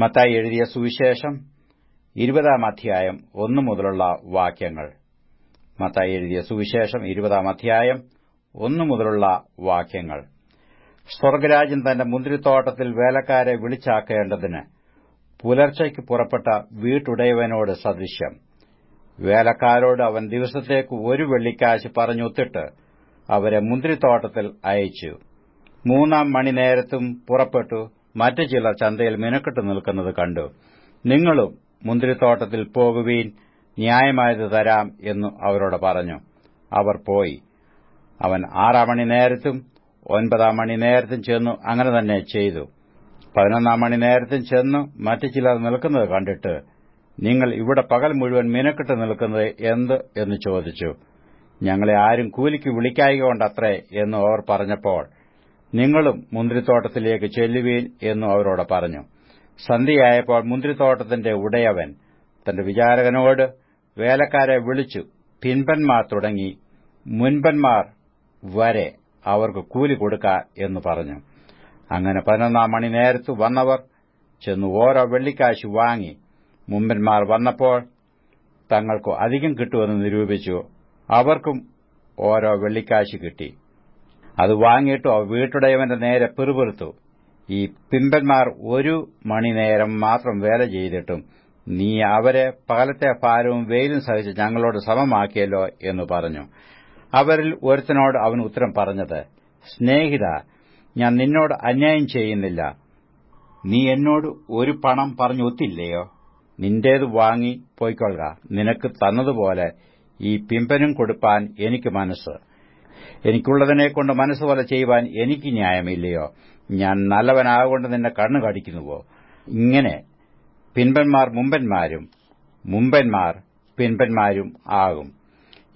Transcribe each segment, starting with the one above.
മത്തായി എഴുതിയ സുവിശേഷം ഇരുപതാം അധ്യായം ഒന്നു മുതലുള്ള വാക്യങ്ങൾ. മത്തായി എഴുതിയ സുവിശേഷം ഇരുപതാം അധ്യായം ഒന്നു മുതലുള്ള വാക്യങ്ങൾ. സ്വർഗരാജ്യം തന്റെ മുന്തിരിത്തോട്ടത്തിൽ വേലക്കാരെ വിളിച്ചാക്കേണ്ടതിന് പുലർച്ചയ്ക്ക് പുറപ്പെട്ട വീട്ടുടയവനോട് സദൃശ്യം. വേലക്കാരോട് അവൻ ദിവസത്തേക്ക് ഒരു വെള്ളിക്കാശ് പറഞ്ഞൊത്തിട്ട് അവരെ മുന്തിരിത്തോട്ടത്തിൽ അയച്ചു. മൂന്നാം മണി നേരത്തും പുറപ്പെട്ടു. മറ്റു ചിലർ ചന്തയിൽ മിനക്കെട്ട് നിൽക്കുന്നത് കണ്ടു. നിങ്ങളും മുന്തിരിത്തോട്ടത്തിൽ പോകുവീൻ ന്യായമായത് തരാം എന്നു അവരോട് പറഞ്ഞു. അവർ പോയി. അവൻ ആറാം മണി നേരത്തും ഒൻപതാം മണി നേരത്തും ചെന്നു അങ്ങനെ തന്നെ ചെയ്തു. പതിനൊന്നാം മണി നേരത്തും ചെന്നു മറ്റു ചിലർ നിൽക്കുന്നത് കണ്ടിട്ട് നിങ്ങൾ ഇവിടെ പകൽ മുഴുവൻ മിനക്കെട്ട് നിൽക്കുന്നത് എന്ത്? എന്ന് ചോദിച്ചു. ഞങ്ങളെ ആരും കൂലിക്ക് വിളിക്കായകൊണ്ടത്രേ എന്ന് അവർ പറഞ്ഞപ്പോൾ നിങ്ങളും മുന്തിരിത്തോട്ടത്തിലേക്ക് ചെല്ലുവീൻ എന്നും അവരോട് പറഞ്ഞു. സന്ധ്യയായപ്പോൾ മുന്തിരിത്തോട്ടത്തിന്റെ ഉടയവൻ തന്റെ വിചാരകനോട് വേലക്കാരെ വിളിച്ചു. പിൻപന്മാർ തുടങ്ങി. മുൻപന്മാർ വരെ അവർക്ക് കൂലി കൊടുക്ക എന്ന് പറഞ്ഞു. അങ്ങനെ പതിനൊന്നാം മണി നേരത്ത് വന്നവർ ചെന്ന് ഓരോ വെള്ളിക്കാശ് വാങ്ങി. മുമ്പന്മാർ വന്നപ്പോൾ തങ്ങൾക്ക് അധികം കിട്ടുമെന്ന് നിരൂപിച്ചു. അവർക്കും ഓരോ വെള്ളിക്കാശ് കിട്ടി. അത് വാങ്ങിയിട്ടു വീട്ടുടയവന്റെ നേരെ പിറുപിറുത്തു. ഈ പിമ്പന്മാർ ഒരു മണിനേരം മാത്രം വേല ചെയ്തിട്ടും നീ അവരെ പകലത്തെ ഭാരവും വെയിലും സഹിച്ച് ഞങ്ങളോട് സമമാക്കിയല്ലോ എന്ന് പറഞ്ഞു. അവരിൽ ഒരുത്തനോട് അവൻ ഉത്തരം പറഞ്ഞത് സ്നേഹിത ഞാൻ നിന്നോട് അന്യായം ചെയ്യുന്നില്ല. നീ എന്നോട് ഒരു പണം പറഞ്ഞു പറഞ്ഞൊത്തില്ലയോ നിന്റേത് വാങ്ങി പോയിക്കൊള്ളുക. നിനക്ക് തന്നതുപോലെ ഈ പിമ്പനും കൊടുപ്പാൻ എനിക്ക് മനസ്സ്. എനിക്കുള്ളതിനെക്കൊണ്ട് മനസ്സുപോലെ ചെയ്യുവാൻ എനിക്ക് ന്യായമില്ലയോ? ഞാൻ നല്ലവനാകൊണ്ട് നിന്നെ കണ്ണു കടിക്കുന്നുവോ? ഇങ്ങനെ പിൻപന്മാർ മുമ്പന്മാരും മുമ്പന്മാർ പിൻപന്മാരും ആകും.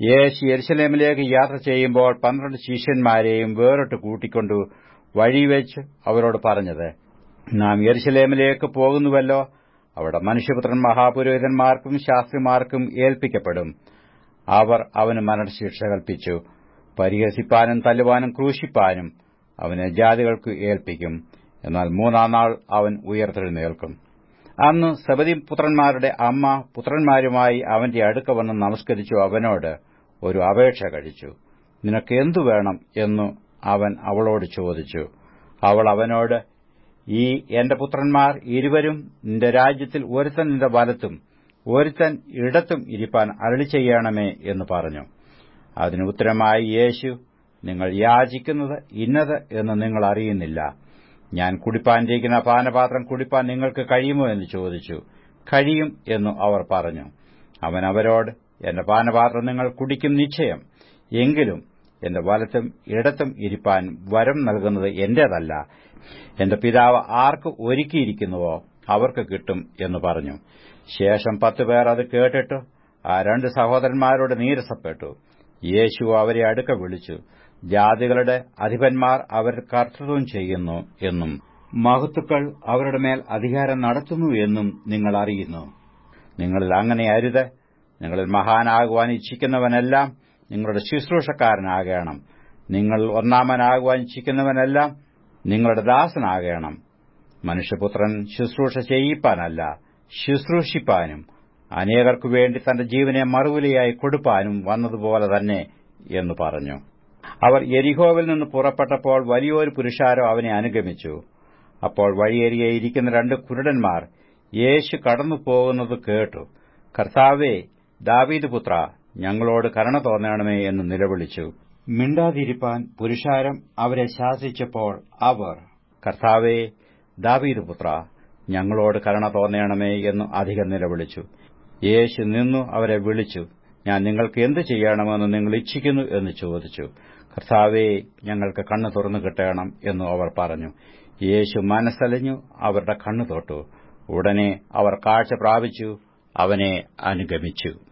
യേശു എരിശലേമിലേക്ക് യാത്ര ചെയ്യുമ്പോൾ പന്ത്രണ്ട് ശിഷ്യന്മാരെയും വേറിട്ട് കൂട്ടിക്കൊണ്ടു വഴിവെച്ച് അവരോട് പറഞ്ഞത് നാം യെരുശലേമിലേക്ക് പോകുന്നുവല്ലോ. അവിടെ മനുഷ്യപുത്രൻ മഹാപുരോഹിതന്മാർക്കും ശാസ്ത്രിമാർക്കും ഏൽപ്പിക്കപ്പെടും. അവർ അവന് മരണശിക്ഷ കൽപ്പിച്ചു. പരിഹസിപ്പാനും തല്ലുവാനും ക്രൂശിപ്പാനും അവനെ ജാതികൾക്ക് ഏൽപ്പിക്കും. എന്നാൽ മൂന്നാം നാൾ അവൻ ഉയർത്തെഴുന്നേൽക്കും. അന്ന് സബതി പുത്രന്മാരുടെ അമ്മ പുത്രന്മാരുമായി അവന്റെ അടുക്ക വന്ന് നമസ്കരിച്ചു അവനോട് ഒരു അപേക്ഷ കഴിച്ചു. നിനക്ക് എന്തു വേണം? എന്ന് അവൻ അവളോട് ചോദിച്ചു. അവൾ അവനോട് ഈ എന്റെ പുത്രന്മാർ ഇരുവരും നിന്റെ രാജ്യത്തിൽ ഒരുത്തൻ നിന്റെ വലത്തും ഒരുത്തൻ ഇടത്തും ഇരിപ്പാൻ അരളി ചെയ്യണമേ എന്ന് പറഞ്ഞു. അതിന് ഉത്തരമായി യേശു നിങ്ങൾ യാചിക്കുന്നത് ഇന്നത് എന്ന് നിങ്ങൾ അറിയുന്നില്ല. ഞാൻ കുടിപ്പാനിരിക്കുന്ന പാനപാത്രം കുടിപ്പാൻ നിങ്ങൾക്ക് കഴിയുമോ? എന്ന് ചോദിച്ചു. കഴിയും എന്നു അവർ പറഞ്ഞു. അവൻ അവരോട് എന്റെ പാനപാത്രം നിങ്ങൾ കുടിക്കും നിശ്ചയം. എങ്കിലും എന്റെ വലത്തും ഇടത്തും ഇരിപ്പാൻ വരം നൽകുന്നത് എന്റേതല്ല. എന്റെ പിതാവ് ആർക്ക് ഒരുക്കിയിരിക്കുന്നുവോ അവർക്ക് കിട്ടും എന്ന് പറഞ്ഞു. ശേഷം പത്തുപേർ അത് കേട്ടിട്ട് ആ രണ്ട് സഹോദരന്മാരോട് നീരസപ്പെട്ടു. യേശു അവരെ അടുക്ക വിളിച്ചു. ജാതികളുടെ അധിപന്മാർ അവർ കർത്തൃത്വം ചെയ്യുന്നു എന്നും മഹത്തുക്കൾ അവരുടെ മേൽ അധികാരം നടത്തുന്നു എന്നും നിങ്ങൾ അറിയുന്നു. നിങ്ങളിൽ അങ്ങനെ അരുത്. നിങ്ങളിൽ മഹാനാകുവാൻ ഇച്ഛിക്കുന്നവനെല്ലാം നിങ്ങളുടെ ശുശ്രൂഷക്കാരനാകണം. നിങ്ങൾ ഒന്നാമനാകുവാൻ ഇച്ഛിക്കുന്നവനെല്ലാം നിങ്ങളുടെ ദാസനാകണം. മനുഷ്യപുത്രൻ ശുശ്രൂഷ ചെയ്യിപ്പാനല്ല ശുശ്രൂഷിപ്പാനും അനേകർക്കു വേണ്ടി തന്റെ ജീവനെ മറുവിലയായി കൊടുപ്പാനും വന്നതുപോലെ തന്നെ എന്ന് പറഞ്ഞു. അവർ എരിഹോവിൽ നിന്ന് പുറപ്പെട്ടപ്പോൾ വലിയൊരു പുരുഷാരോ അവനെ അനുഗമിച്ചു. അപ്പോൾ വഴിയേരിയെ ഇരിക്കുന്ന രണ്ട് കുരുടന്മാർ യേശു കടന്നു പോകുന്നത് കേട്ടു. കർത്താവേ ദാവീദ് പുത്ര ഞങ്ങളോട് കരുണ തോന്നണമേ എന്ന് നിലവിളിച്ചു. മിണ്ടാതിരിപ്പാൻ പുരുഷാരം അവരെ ശാസിച്ചപ്പോൾ അവർ കർത്താവേ ദാവീദ് പുത്ര ഞങ്ങളോട് കരുണ തോന്നണമേ എന്ന് അധികം നിലവിളിച്ചു. യേശു നിന്നു അവരെ വിളിച്ചു. ഞാൻ നിങ്ങൾക്ക് എന്ത് ചെയ്യണമെന്ന് നിങ്ങൾ ഇച്ഛിക്കുന്നു എന്ന് ചോദിച്ചു. കർത്താവേ ഞങ്ങൾക്ക് കണ്ണു തുറന്നു കിട്ടണം എന്നു അവർ പറഞ്ഞു. യേശു മനസ്സലിഞ്ഞു അവരുടെ കണ്ണു തൊട്ടു. ഉടനെ അവർ കാഴ്ച പ്രാപിച്ചു അവനെ അനുഗമിച്ചു.